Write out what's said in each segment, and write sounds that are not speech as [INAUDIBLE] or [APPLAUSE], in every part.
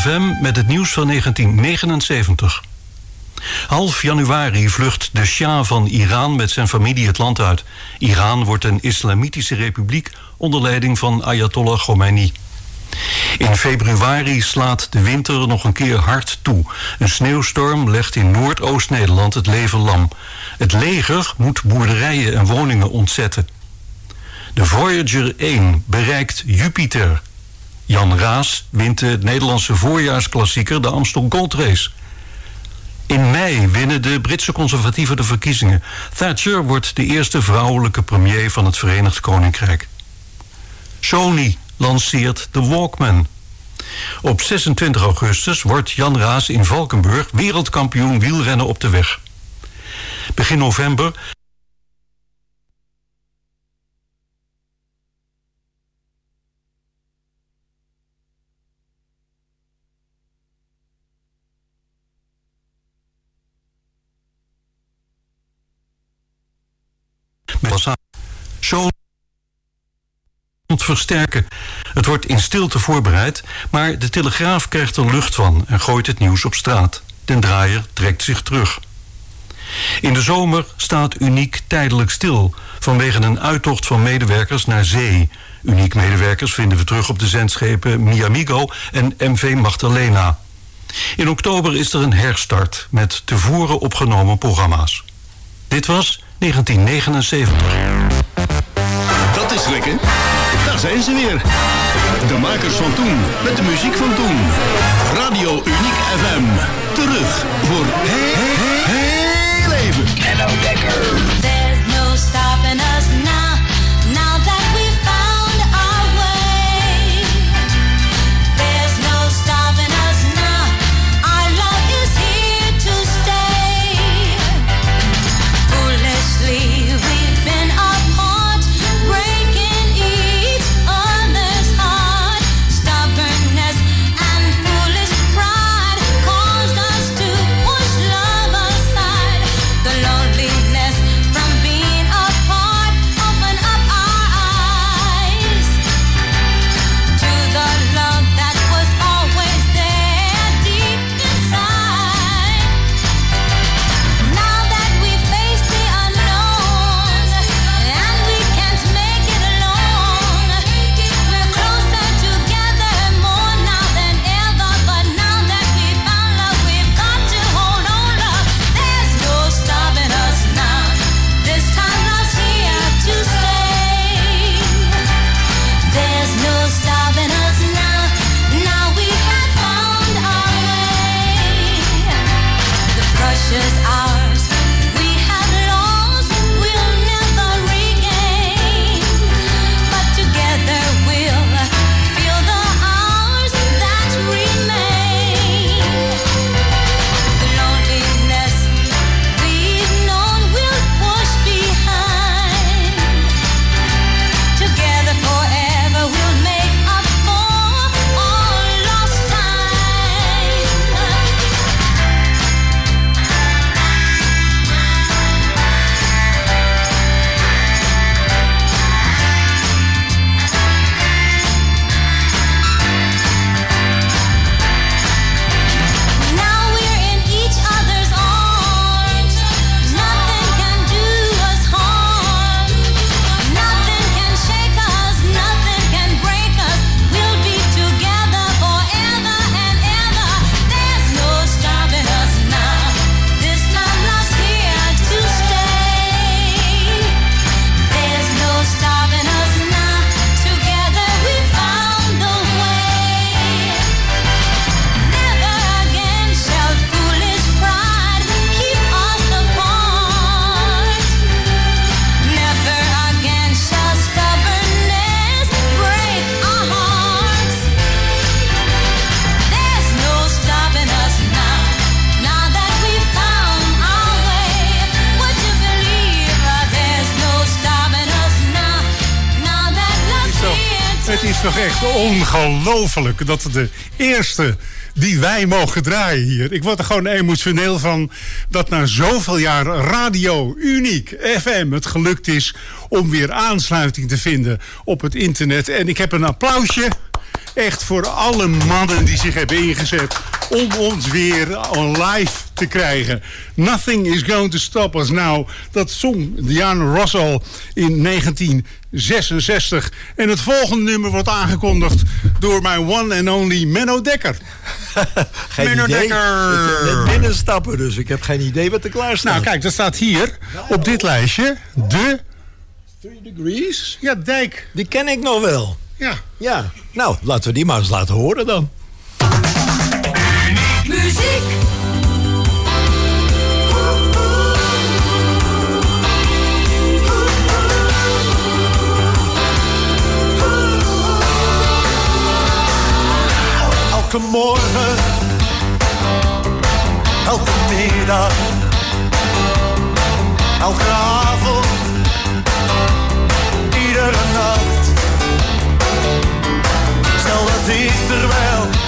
FM met het nieuws van 1979. Half januari vlucht de Shah van Iran met zijn familie het land uit. Iran wordt een islamitische republiek onder leiding van Ayatollah Khomeini. In februari slaat de winter nog een keer hard toe. Een sneeuwstorm legt in Noordoost-Nederland het leven lam. Het leger moet boerderijen en woningen ontzetten. De Voyager 1 bereikt Jupiter. Jan Raas wint de Nederlandse voorjaarsklassieker de Amstel Gold Race. In mei winnen de Britse conservatieven de verkiezingen. Thatcher wordt de eerste vrouwelijke premier van het Verenigd Koninkrijk. Sony lanceert de Walkman. Op 26 augustus wordt Jan Raas in Valkenburg wereldkampioen wielrennen op de weg. Begin november Zo versterken. Het wordt in stilte voorbereid, maar de Telegraaf krijgt er lucht van en gooit het nieuws op straat. Den Draaier trekt zich terug. In de zomer staat Uniek tijdelijk stil vanwege een uittocht van medewerkers naar zee. Uniek medewerkers vinden we terug op de zendschepen Miamigo en MV Magdalena. In oktober is er een herstart met tevoren opgenomen programma's. Dit was 1979. Daar zijn ze weer. De makers van toen, met de muziek van toen. Radio Uniek FM. Terug voor heel, heel, heel even. Hello Dekker. Ongelooflijk dat de eerste die wij mogen draaien hier. Ik word er gewoon emotioneel van dat na zoveel jaar radio uniek FM het gelukt is om weer aansluiting te vinden op het internet. En ik heb een applausje echt voor alle mannen die zich hebben ingezet om ons weer live te krijgen. Nothing is going to stop us now. Dat zong Diana Russell in 1966. En het volgende nummer wordt aangekondigd door mijn one and only Menno Dekker. [LAUGHS] geen Menno idee. Dekker. Ik net binnenstappen, dus ik heb geen idee wat er klaar staat. Nou kijk, dat staat hier op dit lijstje de... Three Degrees? Ja, Dijk. Die ken ik nog wel. Ja. Ja, nou, laten we die maar eens laten horen dan. Muziek. Elke morgen, elke middag, elke avond, iedere nacht stel dat ik er wel,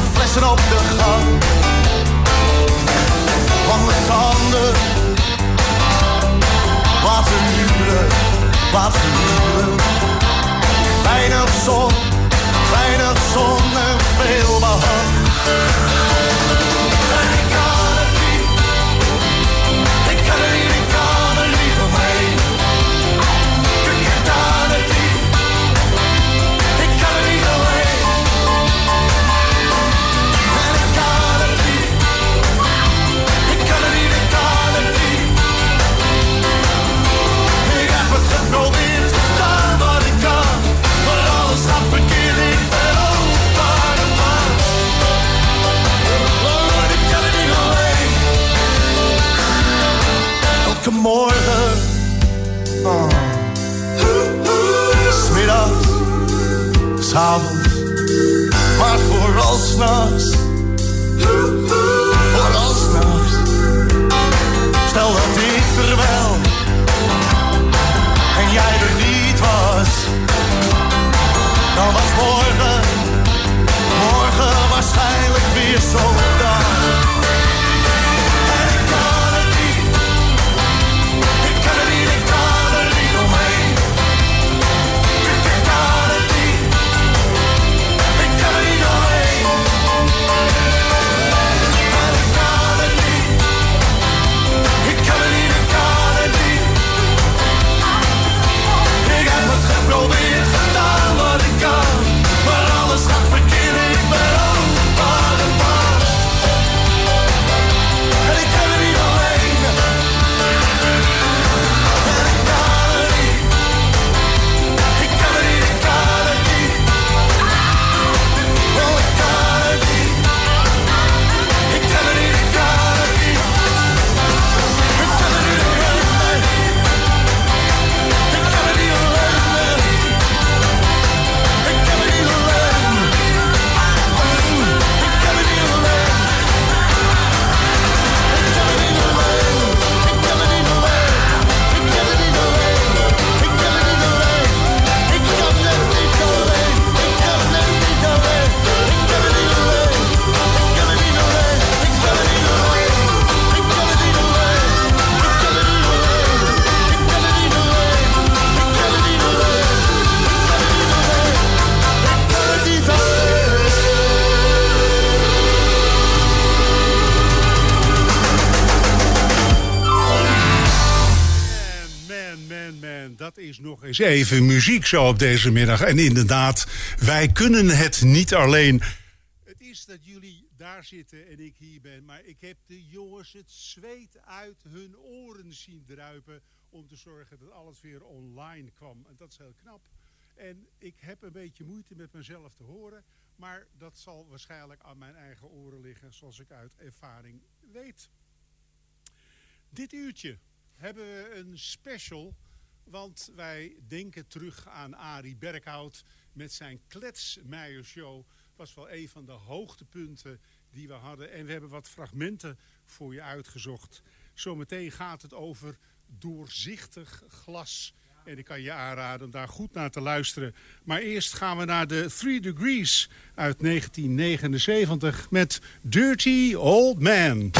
flessen op de gang. Lange tanden, laten huren, laten huren. Weinig zon, weinig zon en veel behang. Even muziek zo op deze middag. En inderdaad, wij kunnen het niet alleen. Het is dat jullie daar zitten en ik hier ben. Maar ik heb de jongens het zweet uit hun oren zien druipen om te zorgen dat alles weer online kwam. En dat is heel knap. En ik heb een beetje moeite met mezelf te horen. Maar dat zal waarschijnlijk aan mijn eigen oren liggen, zoals ik uit ervaring weet. Dit uurtje hebben we een special, want wij denken terug aan Arie Berkhout met zijn Kletsmeijer Show. was wel een van de hoogtepunten die we hadden. En we hebben wat fragmenten voor je uitgezocht. Zometeen gaat het over doorzichtig glas. En ik kan je aanraden om daar goed naar te luisteren. Maar eerst gaan we naar de Three Degrees uit 1979 met Dirty Old Man.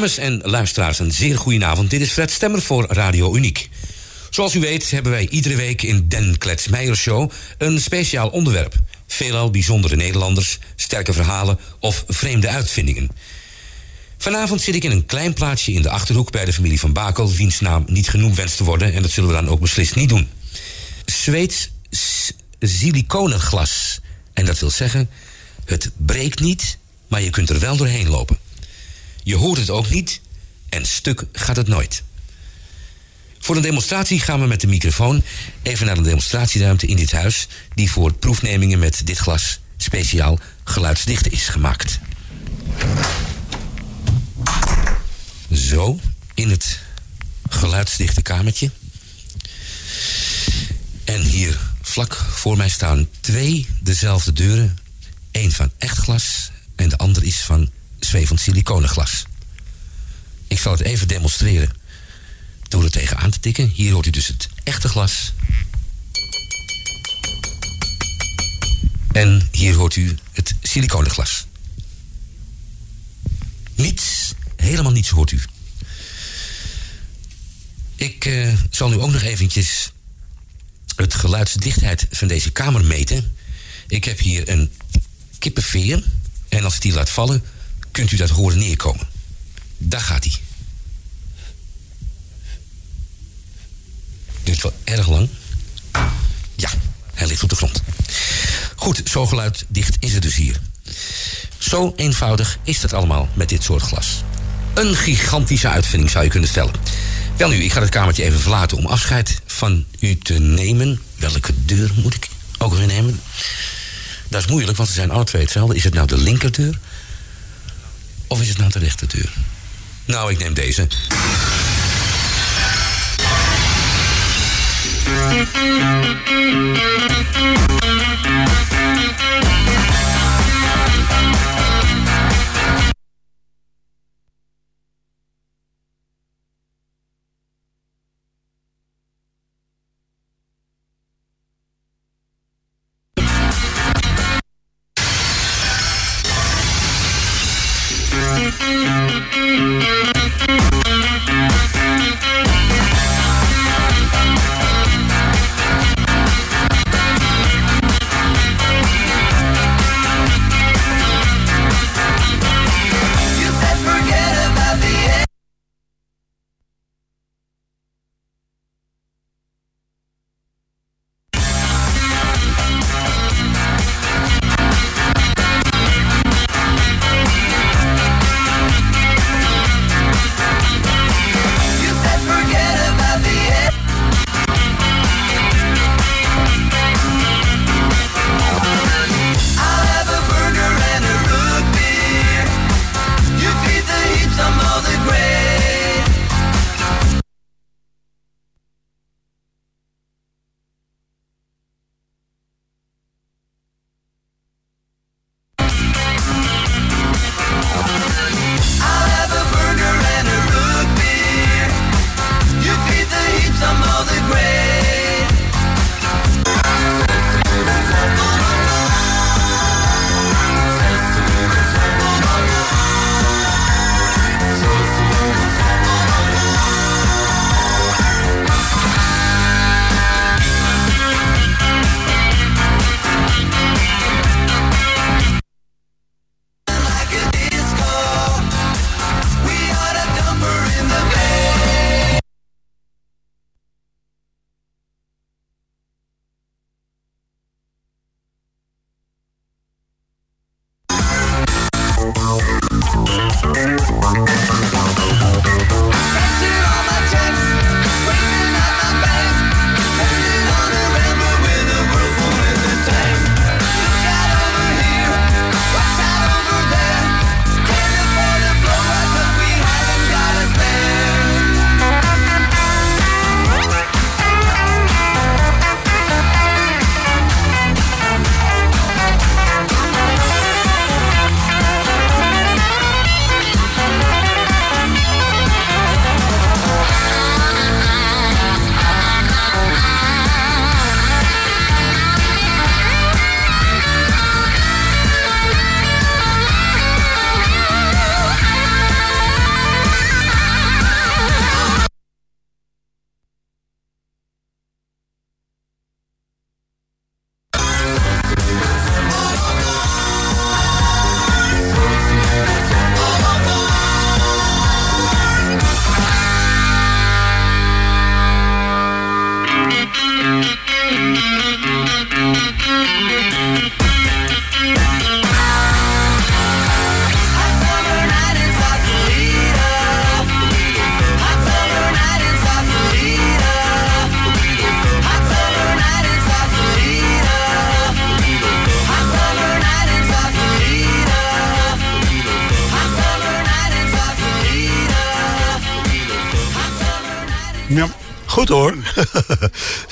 Dames en luisteraars, een zeer goedenavond. Dit is Fred Stemmer voor Radio Uniek. Zoals u weet hebben wij iedere week in Den Kletsmeijer Show een speciaal onderwerp. Veelal bijzondere Nederlanders, sterke verhalen of vreemde uitvindingen. Vanavond zit ik in een klein plaatsje in de achterhoek bij de familie van Bakel, wiens naam niet genoemd wenst te worden en dat zullen we dan ook beslist niet doen. Zweeds siliconenglas. En dat wil zeggen, het breekt niet, maar je kunt er wel doorheen lopen. Je hoort het ook niet en stuk gaat het nooit. Voor een demonstratie gaan we met de microfoon even naar een demonstratieruimte in dit huis, die voor proefnemingen met dit glas speciaal geluidsdicht is gemaakt. Zo, in het geluidsdichte kamertje. En hier Vlak voor mij staan twee dezelfde deuren. Eén van echt glas en de andere is van zwevend siliconenglas. Ik zal het even demonstreren door er tegenaan te tikken. Hier hoort u dus het echte glas. En hier hoort u het siliconenglas. Niets, helemaal niets hoort u. Ik uh, zal nu ook nog eventjes het geluidsdichtheid van deze kamer meten. Ik heb hier een kippenveer. En als ik die laat vallen, kunt u dat horen neerkomen. Daar gaat hij. Duurt wel erg lang. Ja, hij ligt op de grond. Goed, zo geluiddicht is het dus hier. Zo eenvoudig is dat allemaal met dit soort glas. Een gigantische uitvinding zou je kunnen stellen. Wel nu, ik ga het kamertje even verlaten om afscheid van u te nemen. Welke deur moet ik ook weer nemen? Dat is moeilijk, want ze zijn alle twee hetzelfde. Is het nou de linkerdeur? Of is het nou de deur? Nou, ik neem deze.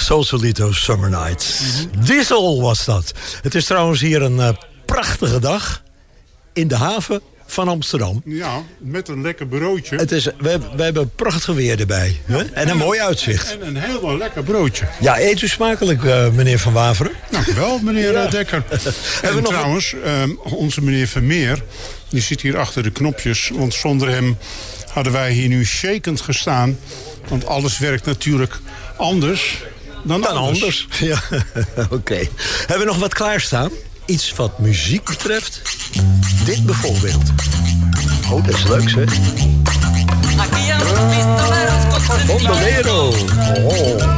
Sausalito Summer Nights. Diesel was dat. Het is trouwens hier een uh, prachtige dag in de haven van Amsterdam. Ja, met een lekker broodje. Het is, we, we hebben prachtig weer erbij. hè? En een mooi uitzicht. En een heel lekker broodje. Ja, eet u smakelijk, uh, meneer Van Waveren. Dank u wel, meneer ja. Dekker. [LAUGHS] en we trouwens, um, onze meneer Vermeer... die zit hier achter de knopjes. Want zonder hem hadden wij hier nu shakend gestaan. Want alles werkt natuurlijk anders dan, dan anders. anders. [LAUGHS] Ja, [LAUGHS] oké. Okay. Hebben we nog wat klaarstaan? Iets wat muziek betreft? Dit bijvoorbeeld. Oh, dat is leuk, zeg. Bandolero. Oh.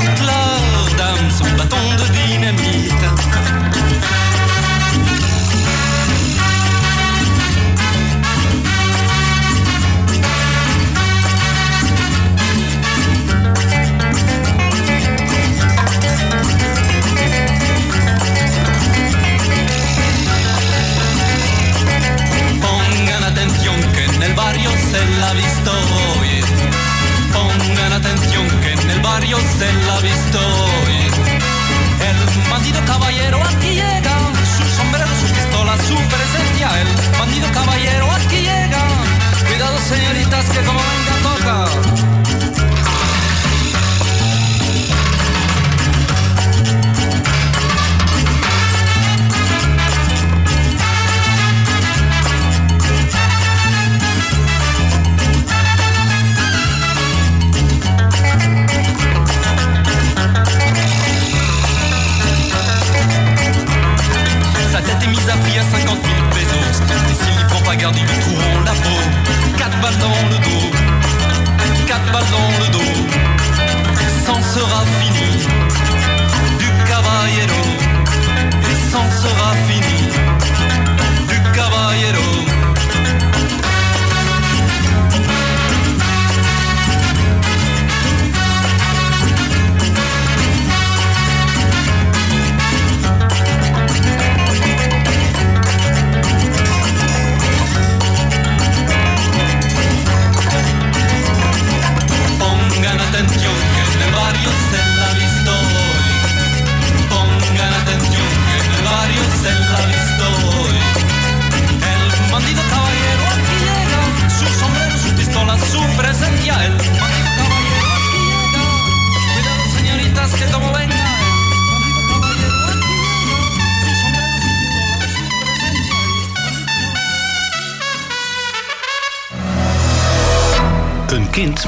Een kind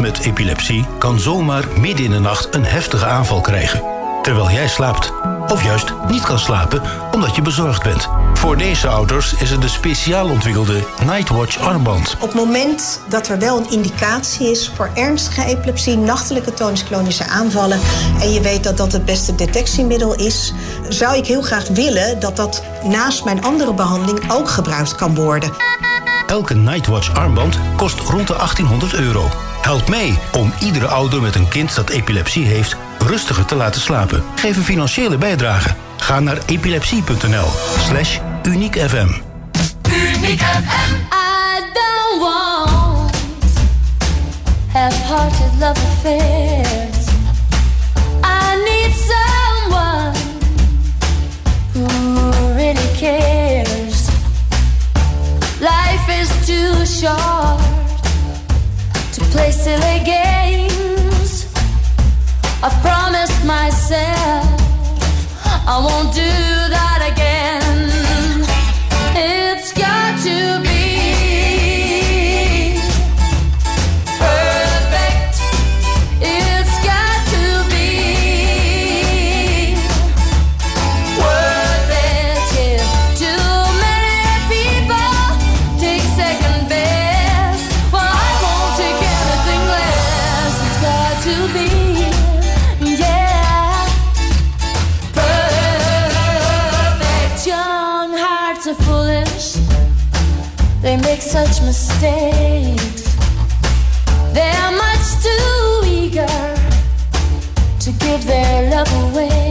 met epilepsie kan zomaar midden in de nacht een heftige aanval krijgen. terwijl jij slaapt. Of juist niet kan slapen omdat je bezorgd bent. Voor deze ouders is er de speciaal ontwikkelde Nightwatch armband. Op het moment dat er wel een indicatie is voor ernstige epilepsie, nachtelijke tonisch-klonische aanvallen, en je weet dat dat het beste detectiemiddel is, zou ik heel graag willen dat dat naast mijn andere behandeling ook gebruikt kan worden. Elke Nightwatch armband kost rond de 1800 euro. Help mee om iedere ouder met een kind dat epilepsie heeft rustiger te laten slapen. Geef een financiële bijdrage. Ga naar epilepsie.nl slash uniekfm. Uniek FM. I don't want half-hearted love affairs. I need someone who really cares. Too short to play silly games. I've promised myself I won't do that again. Make such mistakes. They're much too eager to give their love away.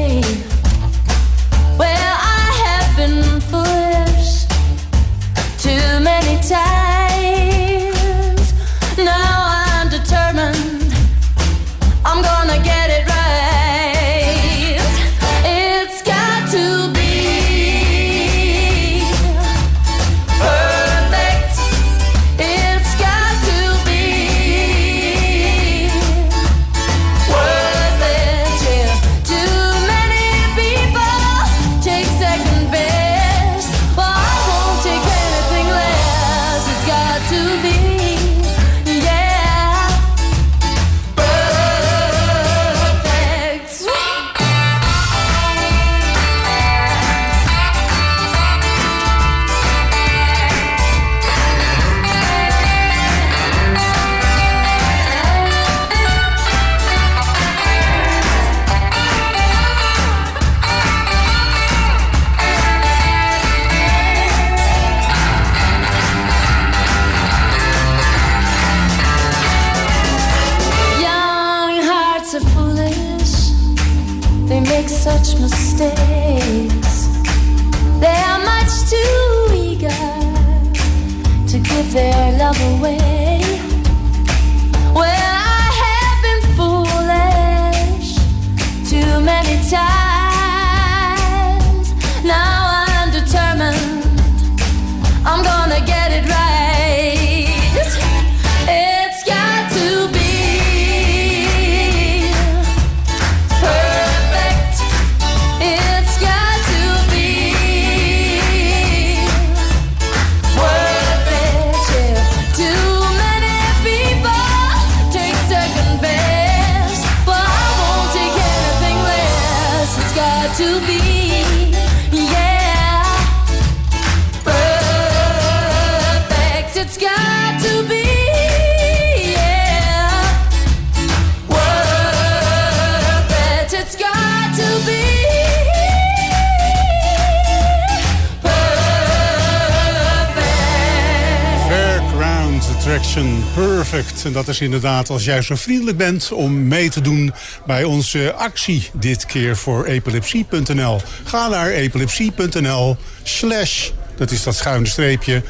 En dat is inderdaad als jij zo vriendelijk bent om mee te doen bij onze actie. Dit keer voor epilepsie.nl. Ga naar epilepsie.nl slash, dat is dat schuine streepje.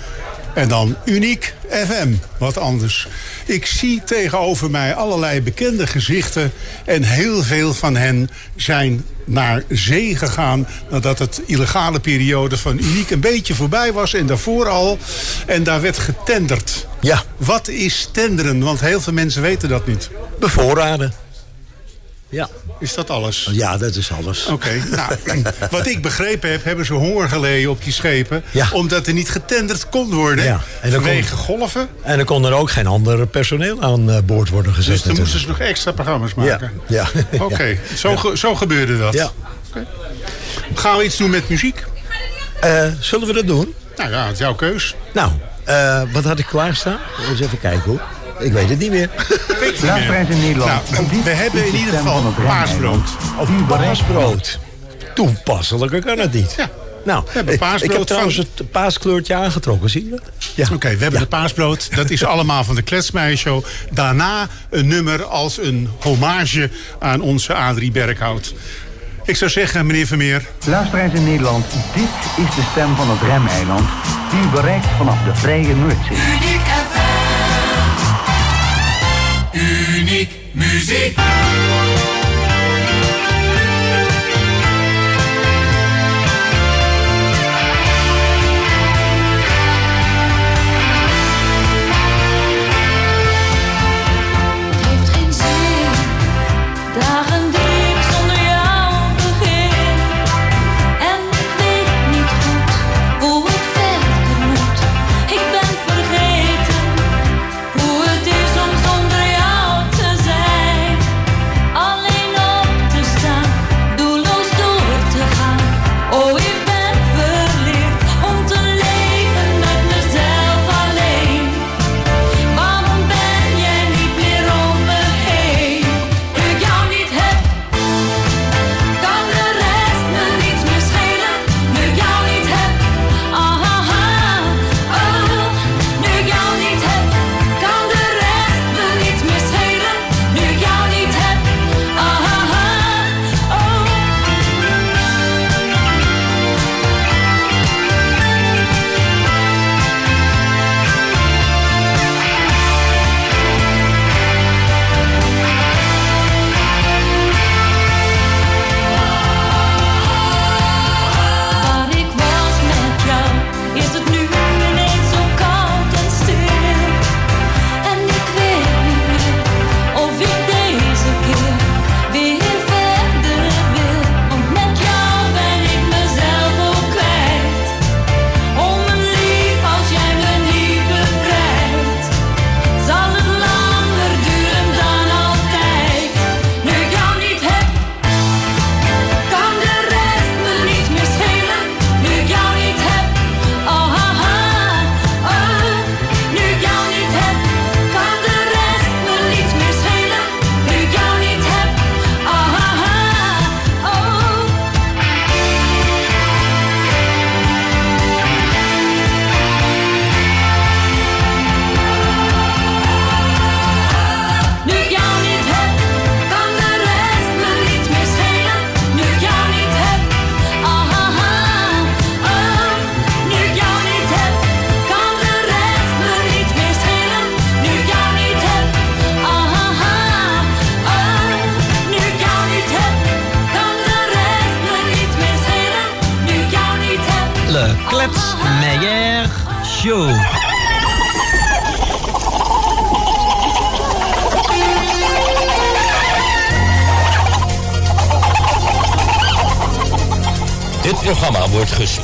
En dan uniek FM, wat anders. Ik zie tegenover mij allerlei bekende gezichten. En heel veel van hen zijn naar zee gegaan... nadat het illegale periode van Uniek een beetje voorbij was... en daarvoor al. En daar werd getenderd. Ja, Wat is tenderen? Want heel veel mensen weten dat niet. bevoorraden. Ja. Is dat alles? Ja, dat is alles. Oké, nou, [LAUGHS] wat ik begrepen heb, hebben ze honger geleden op die schepen. Ja. Omdat er niet getenderd kon worden. Ja, en dan vanwege golven. En er kon er ook geen ander personeel aan eh, boord worden gezet. Dus dan moesten ze nog extra programma's maken. Ja, [LAUGHS] [LAUGHS] ja. Oké, zo, ge- zo gebeurde dat. Ja. Oké. Gaan we iets doen met muziek? Eh, zullen we dat doen? Nou ja, het is jouw keus. Nou, eh, wat had ik klaarstaan? Eens even kijken hoor. Ik weet het niet meer. Luisteraars in Nederland. Nou, we hebben in ieder geval een paasbrood. Of paasbrood. Toepasselijker kan het niet. Ja. Nou, hebben ik- paasbrood ik heb trouwens van- het paaskleurtje aangetrokken, zie je dat? Ja. Oké, we hebben de paasbrood. Dat is allemaal van de Kletsmeijer Show. Daarna een nummer als een hommage aan onze Adrie Berkhout. Ik zou zeggen, meneer Vermeer, Luisteraars in Nederland. Dit is de stem van het Remeiland. Die u bereikt vanaf de Vrije Noordzee. Uniek FM. Uniek muziek.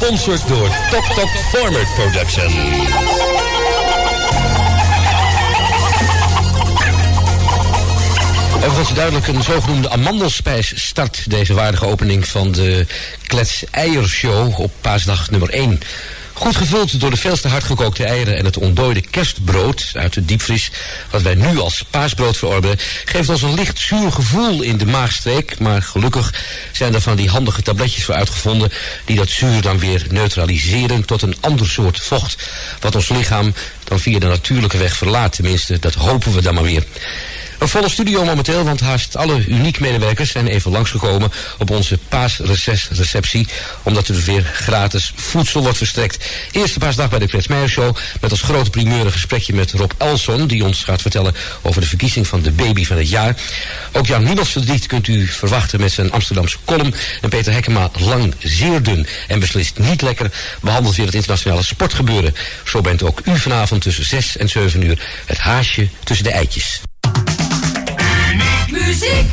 Gesponsord door Tok Tok Forward Production. Even was duidelijk een zogenoemde amandelspijs start deze waardige opening van de Klets Eiershow op paasdag nummer 1. Goed gevuld door de veel te hard gekookte eieren en het ontdooide kerstbrood uit de diepvries, wat wij nu als paasbrood verorberen, geeft ons een licht zuur gevoel in de maagstreek. Maar gelukkig zijn er van die handige tabletjes voor uitgevonden die dat zuur dan weer neutraliseren tot een ander soort vocht, wat ons lichaam dan via de natuurlijke weg verlaat. Tenminste, dat hopen we dan maar weer. Een volle studio momenteel, want haast alle uniek medewerkers zijn even langsgekomen op onze paasrecesreceptie, omdat er weer gratis voedsel wordt verstrekt. Eerste paasdag bij de Meijer Show, met als grote primeur een gesprekje met Rob Elson, die ons gaat vertellen over de verkiezing van de baby van het jaar. Ook Jan Niemals verdriet kunt u verwachten met zijn Amsterdamse column. En Peter Hekkema lang zeer dun en beslist niet lekker behandelt weer het internationale sportgebeuren. Zo bent ook u vanavond tussen 6 en 7 uur het haasje tussen de eitjes. Muziek.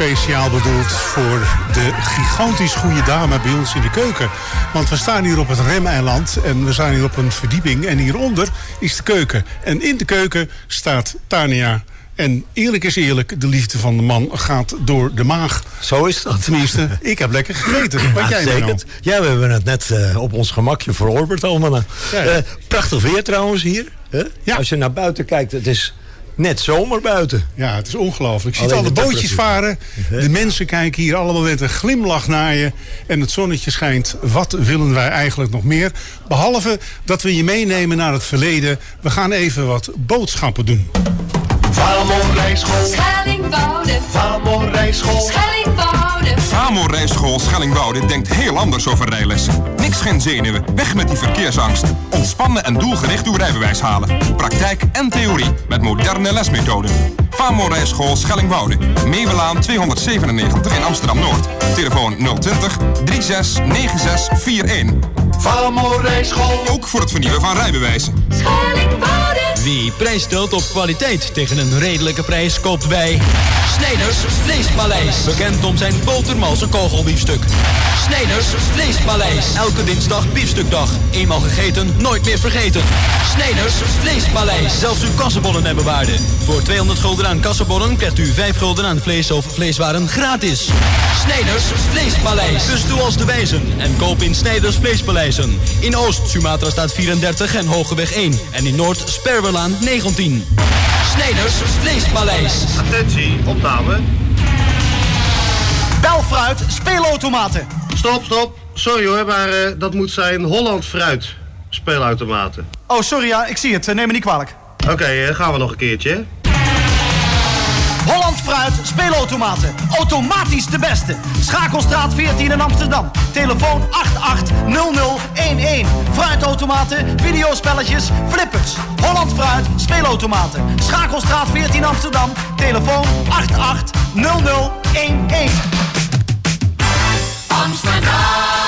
Speciaal bedoeld voor de gigantisch goede dame bij ons in de keuken. Want we staan hier op het Remeiland en we staan hier op een verdieping. En hieronder is de keuken. En in de keuken staat Tania. En eerlijk is eerlijk, de liefde van de man gaat door de maag. Zo is dat. Tenminste, ik heb lekker gegeten. Wat Ja, jij zeker. nou? Ja, we hebben het net eh, op ons gemakje verorberd allemaal. Ja. Eh, prachtig weer trouwens hier. Als je naar buiten kijkt, het is net zomer buiten. Ja, het is ongelooflijk. Je ziet Alleen al de bootjes varen. De mensen kijken hier allemaal met een glimlach naar je. En het zonnetje schijnt. Wat willen wij eigenlijk nog meer? Behalve dat we je meenemen naar het verleden. We gaan even wat boodschappen doen. Vamo rijschool. Schellingwoude. Vamo rijschool. Schellingwoude. Famo Rijschool Schellingwoude denkt heel anders over rijlessen. Niks geen zenuwen, weg met die verkeersangst. Ontspannen en doelgericht uw rijbewijs halen. Praktijk en theorie met moderne lesmethoden. Famo Rijschool Schellingwoude. Meewelaan 297 in Amsterdam-Noord. Telefoon 020 369641. Famo rijschool. Ook voor het vernieuwen van rijbewijzen. Schellingwoude. Wie prijs stelt op kwaliteit tegen een redelijke prijs koopt bij Snijders Vleespaleis. Bekend om zijn botermalse kogelbiefstuk. Snijders Vleespaleis. Elke dinsdag biefstukdag. Eenmaal gegeten, nooit meer vergeten. Snijders Vleespaleis. Zelfs uw kassenbonnen hebben waarde. Voor 200 gulden aan kassenbonnen krijgt u 5 gulden aan vlees of vleeswaren gratis. Snijders Vleespaleis. Dus doe als de wijzen en koop in Snijders Vleespaleizen. In Oost Sumatra staat 34 en Hogeweg 1. En in Noord Sperwelaan 19. Snijders Vleespaleis. Attentie, opname. Belfruit, speelautomaten. Stop, stop. Sorry hoor, maar eh, dat moet zijn Holland Fruit speelautomaten. Oh, sorry, ja, ik zie het. Eh, Neem me niet kwalijk. Oké, eh, gaan we nog een keertje. Holland Fruit, speelautomaten. Automatisch de beste. Schakelstraat 14 in Amsterdam. Telefoon 880011. Fruitautomaten, videospelletjes, flippers. Holland Fruit, speelautomaten. Schakelstraat 14 Amsterdam. Telefoon 880011. Amsterdam.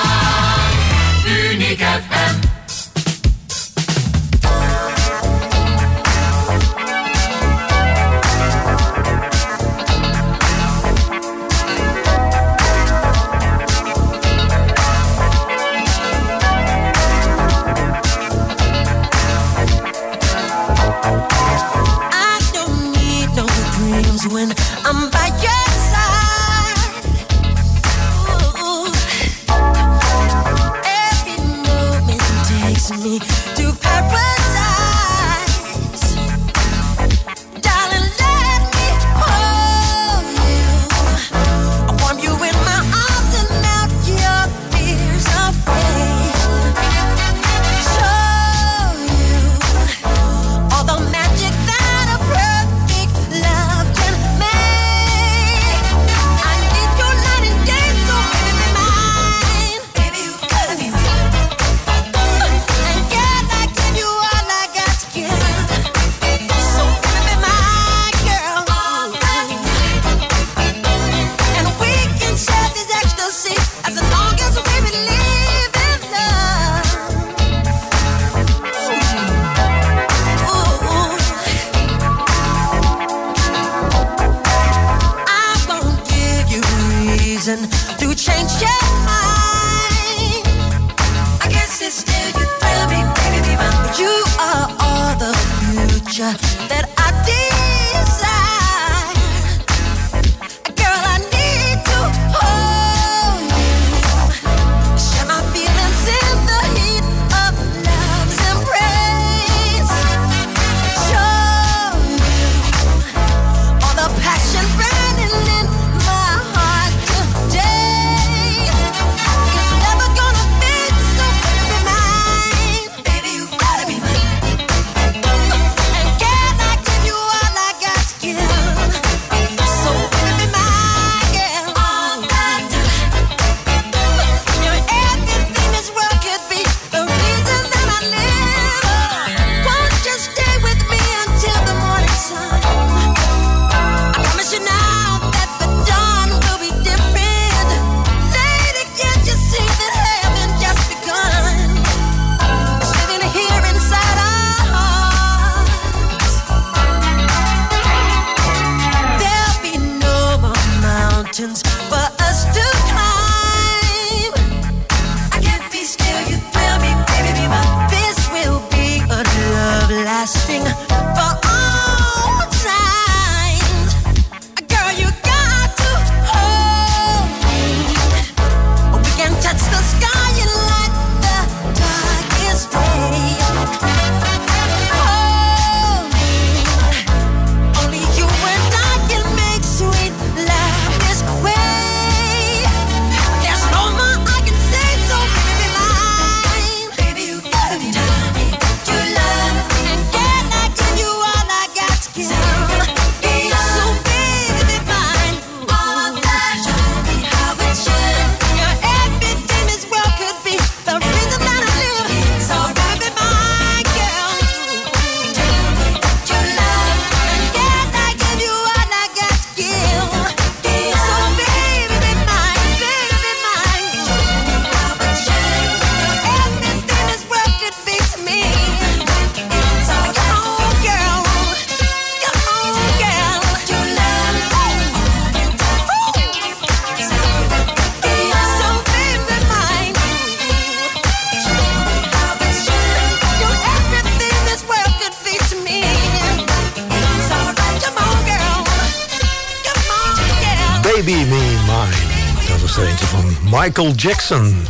Eentje van Michael Jackson.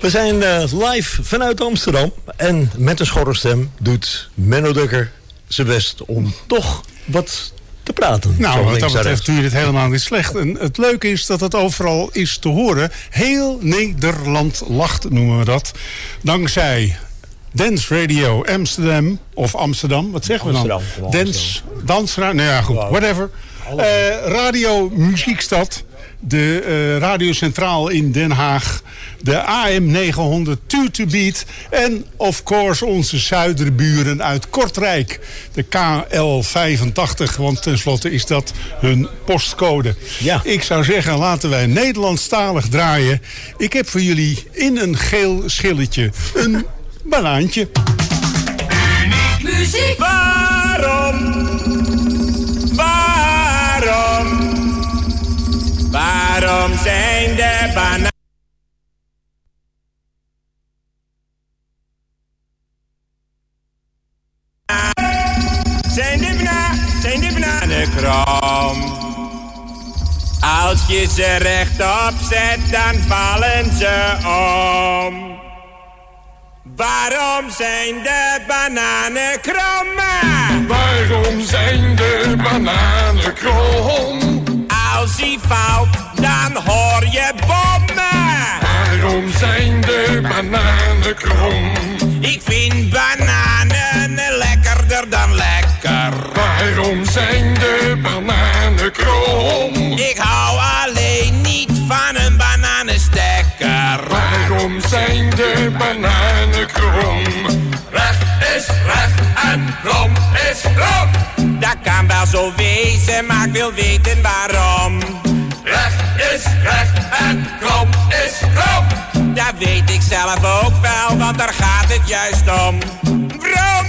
We zijn eh, live vanuit Amsterdam. En met een schorre stem doet Menno Dukker zijn best om toch wat te praten. Nou, wat dat betreft doe je het helemaal niet slecht. En het leuke is dat het overal is te horen. Heel Nederland lacht, noemen we dat. Dankzij Dance Radio Amsterdam, of Amsterdam, wat zeggen we dan? Amsterdam, Dance, dansra, nou ja goed, whatever. Eh, radio Muziekstad, de eh, Radio Centraal in Den Haag, de AM 900 Two to Beat en of course onze zuiderburen uit Kortrijk, de KL 85, want tenslotte is dat hun postcode. Ja. Ik zou zeggen, laten wij Nederlandstalig draaien. Ik heb voor jullie in een geel schilletje een banaantje. Muziek. Waarom? Zijn bananen? Zijn de bananen, zijn de bananen krom? Als je ze rechtop zet, dan vallen ze om. Waarom zijn de bananen krom? Waarom zijn de bananen krom? Als hij valt, dan hoor je bommen. Waarom zijn de bananen krom? Ik vind bananen lekkerder dan lekker. Waarom zijn de bananen krom? Ik hou alleen niet van een bananenstekker. Waarom zijn de bananen krom? Recht is recht en krom is krom. Dat kan wel zo wezen, maar ik wil weten waarom. Recht is recht en krom is krom. Dat weet ik zelf ook wel, want daar gaat het juist om. Waarom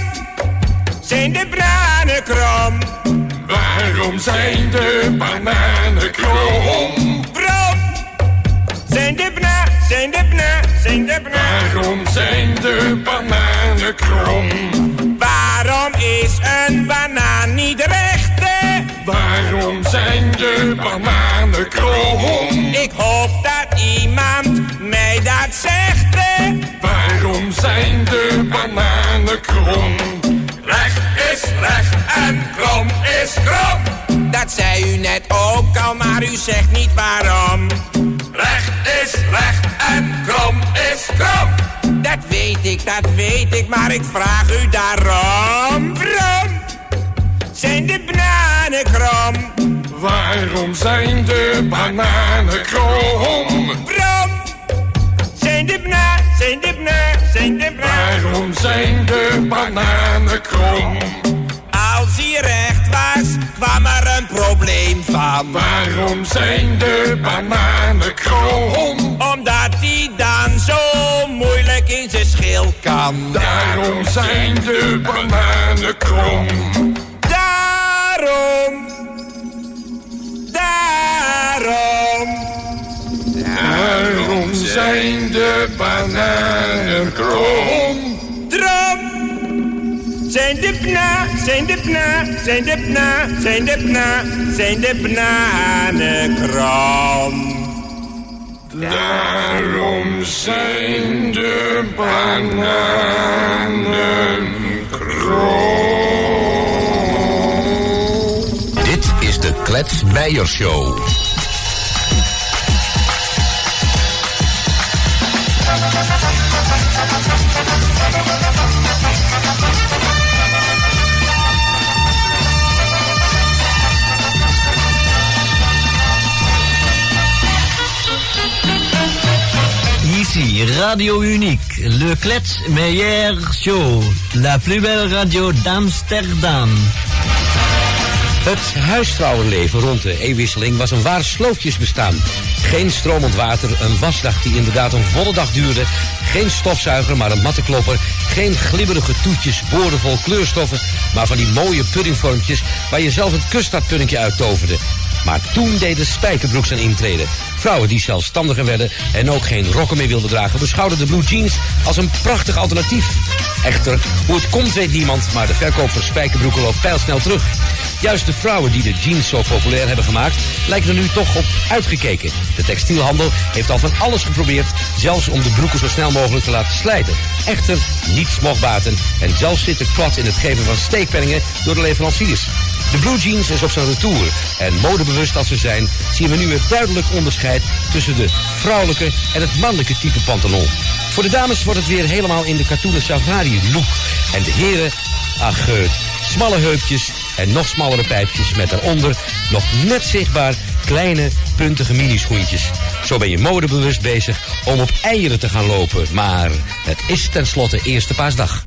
zijn de bananen krom? Waarom zijn de bananen krom? Waarom zijn de bana, zijn de bana, zijn de bana? Waarom zijn de bananen krom? Waarom is een banaan niet recht? hè? Waarom zijn de bananen krom? Ik hoop dat iemand mij dat zegt. hè? Waarom zijn de bananen krom? Recht is recht en krom is krom. Dat zei u net ook al, maar u zegt niet waarom. Recht is recht en krom is krom. Dat weet ik, dat weet ik, maar ik vraag u daarom. Waarom zijn de bananen krom? Waarom zijn de bananen krom? Waarom zijn de bananen, zijn de bananen, zijn de bananen? Waarom zijn de bananen krom? Als hij recht was, kwam er een probleem van. Waarom zijn de bananen krom? Omdat hij dan zo moeilijk in zijn schil kan. Daarom zijn de bananen krom. Daarom. De. Drom. Zijn de bna, zijn de bna, zijn de bna, zijn de bna, zijn de bananen krom. Daarom zijn de bananen Dit is de Klets Meijer Show. Radio Unique, le Klets Meilleur Show, la plus belle radio d'Amsterdam. Het huisvrouwenleven rond de eeuwwisseling was een waar slootjesbestaan. Geen stromend water, een wasdag die inderdaad een volle dag duurde. Geen stofzuiger, maar een mattenklopper. Geen glibberige toetjes, boordevol kleurstoffen. Maar van die mooie puddingvormpjes waar je zelf het kuststadpuddingje uit toverde. Maar toen deden spijkerbroek zijn intreden. Vrouwen die zelfstandiger werden en ook geen rokken meer wilden dragen... beschouwden de blue jeans als een prachtig alternatief. Echter, hoe het komt weet niemand, maar de verkoop van spijkerbroeken loopt pijlsnel terug. Juist de vrouwen die de jeans zo populair hebben gemaakt, lijken er nu toch op uitgekeken. De textielhandel heeft al van alles geprobeerd, zelfs om de broeken zo snel mogelijk te laten slijten. Echter, niets mocht baten. En zelfs zit de kwad in het geven van steekpenningen door de leveranciers. De blue jeans is op zijn retour. En modebewust als ze zijn, zien we nu een duidelijk onderscheid tussen de vrouwelijke en het mannelijke type pantalon. Voor de dames wordt het weer helemaal in de katoenen safari look. En de heren, ach geut, smalle heupjes en nog smallere pijpjes met daaronder nog net zichtbaar kleine puntige minischoentjes. Zo ben je modebewust bezig om op eieren te gaan lopen. Maar het is tenslotte eerste paasdag.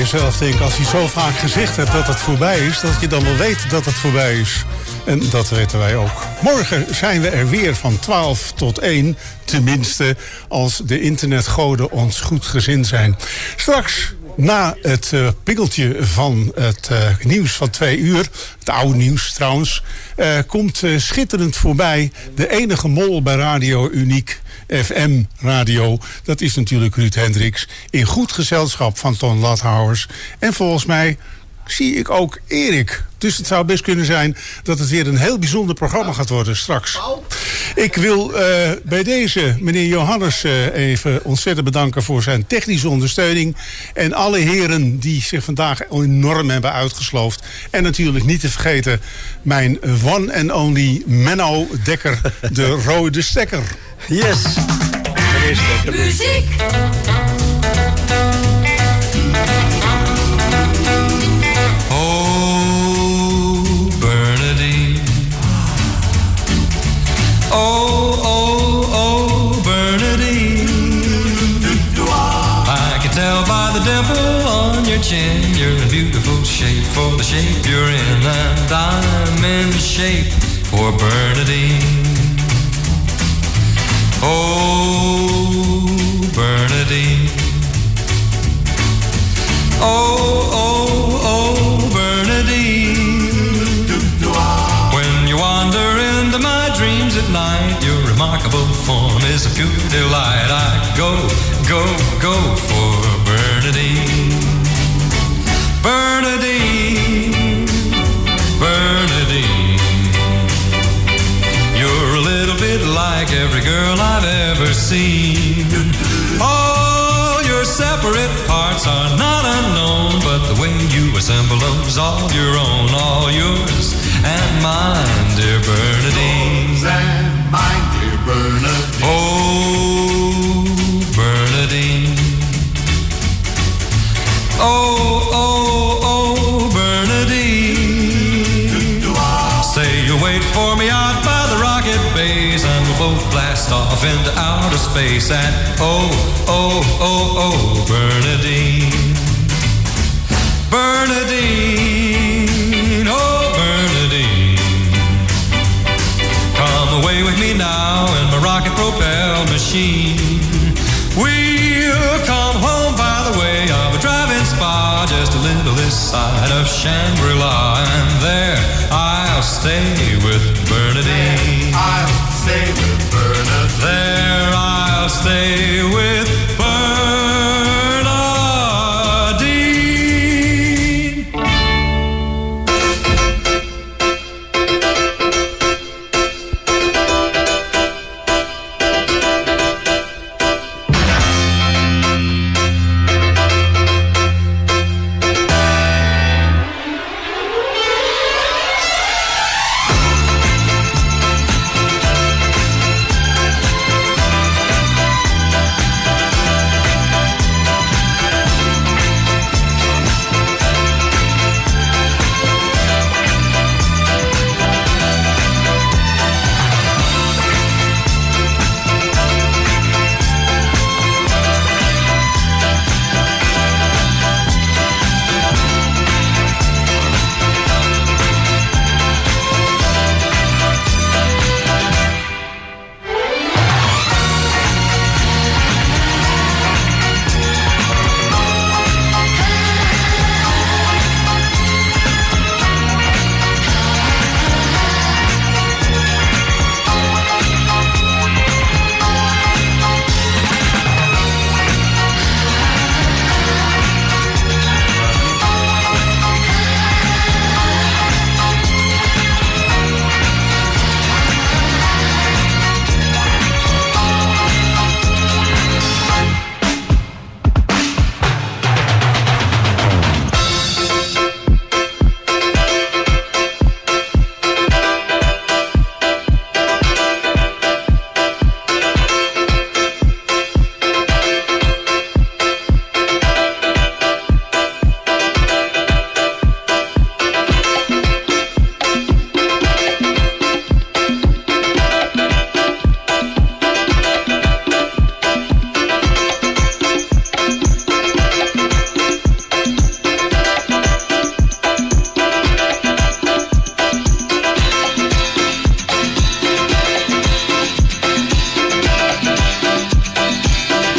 Jezelf denken, als je zo vaak gezegd hebt dat het voorbij is, dat je dan wel weet dat het voorbij is. En dat weten wij ook. Morgen zijn we er weer van 12 tot 1. Tenminste, als de internetgoden ons goed gezind zijn. Straks Na het pikkeltje van het eh, nieuws van twee uur, het oude nieuws trouwens, eh, komt schitterend voorbij de enige mol bij Radio Uniek. FM radio, dat is natuurlijk Ruud Hendricks. In goed gezelschap van Ton Lathouwers. En volgens mij zie ik ook Erik. Dus het zou best kunnen zijn dat het weer een heel bijzonder programma gaat worden straks. Ik wil eh, bij deze meneer Johannes eh, even ontzettend bedanken voor zijn technische ondersteuning. En alle heren die zich vandaag enorm hebben uitgesloofd. En natuurlijk niet te vergeten mijn one and only Menno Dekker, de rode stekker. Yes. Muziek. Shape for the shape you're in, and I'm in shape for Bernadine. Oh, Bernadine. Oh, oh, oh, Bernadine. When you wander into my dreams at night, your remarkable form is a pure delight. I go, go, go separate parts are not unknown, but the way you assemble them's all your own, all yours and mine, dear Bernadine. and mine, dear Bernadine. Oh, blast off into outer space. And oh, oh, oh, oh, Bernadine. Bernadine, oh, Bernadine. Come away with me now in my rocket propelled machine. We'll come home by the way of a driving spa just a little this side of Shangri-La. And there I'll stay with Bernadine. I'll stay with. There I'll stay with